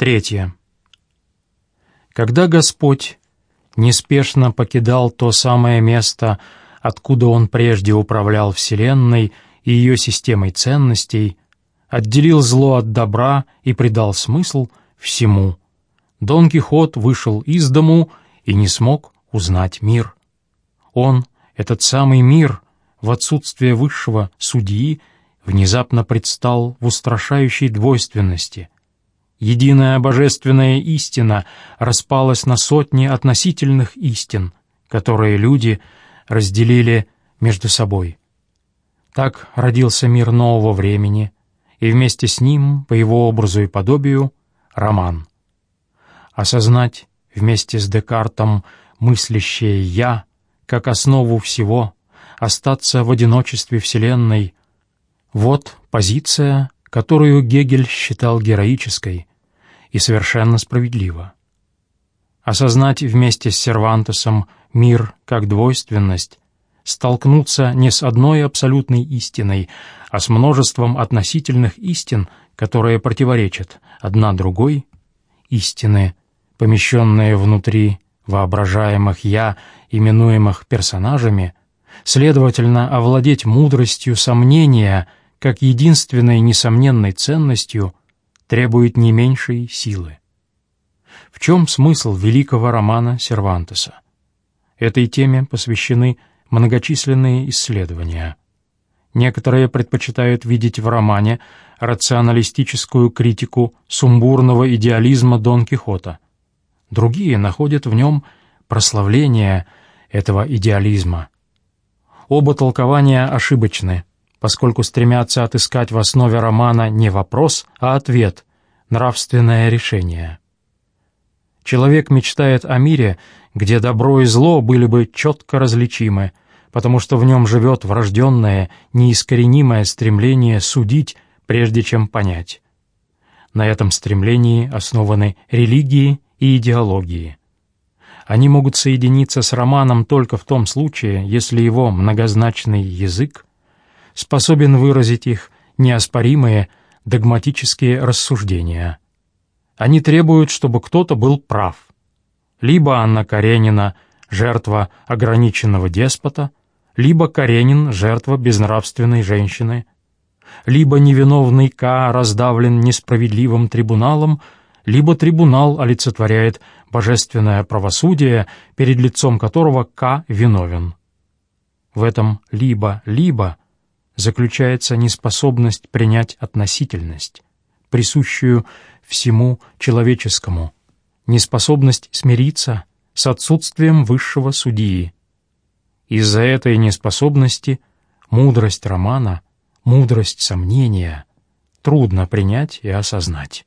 Третье. Когда Господь неспешно покидал то самое место, откуда Он прежде управлял Вселенной и ее системой ценностей, отделил зло от добра и придал смысл всему, Дон Кихот вышел из дому и не смог узнать мир. Он, этот самый мир, в отсутствие высшего судьи, внезапно предстал в устрашающей двойственности — Единая божественная истина распалась на сотни относительных истин, которые люди разделили между собой. Так родился мир нового времени, и вместе с ним, по его образу и подобию, роман. Осознать вместе с Декартом мыслящее «я» как основу всего, остаться в одиночестве Вселенной — вот позиция, которую Гегель считал героической, и совершенно справедливо. Осознать вместе с Сервантесом мир как двойственность, столкнуться не с одной абсолютной истиной, а с множеством относительных истин, которые противоречат одна другой, истины, помещенные внутри воображаемых «я», именуемых персонажами, следовательно, овладеть мудростью сомнения как единственной несомненной ценностью требует не меньшей силы. В чем смысл великого романа Сервантеса? Этой теме посвящены многочисленные исследования. Некоторые предпочитают видеть в романе рационалистическую критику сумбурного идеализма Дон Кихота. Другие находят в нем прославление этого идеализма. Оба толкования ошибочны – поскольку стремятся отыскать в основе романа не вопрос, а ответ, нравственное решение. Человек мечтает о мире, где добро и зло были бы четко различимы, потому что в нем живет врожденное, неискоренимое стремление судить, прежде чем понять. На этом стремлении основаны религии и идеологии. Они могут соединиться с романом только в том случае, если его многозначный язык способен выразить их неоспоримые догматические рассуждения. Они требуют, чтобы кто-то был прав. Либо Анна Каренина — жертва ограниченного деспота, либо Каренин — жертва безнравственной женщины, либо невиновный К раздавлен несправедливым трибуналом, либо трибунал олицетворяет божественное правосудие, перед лицом которого К виновен. В этом «либо-либо» заключается неспособность принять относительность, присущую всему человеческому, неспособность смириться с отсутствием высшего судьи. Из-за этой неспособности мудрость романа, мудрость сомнения трудно принять и осознать.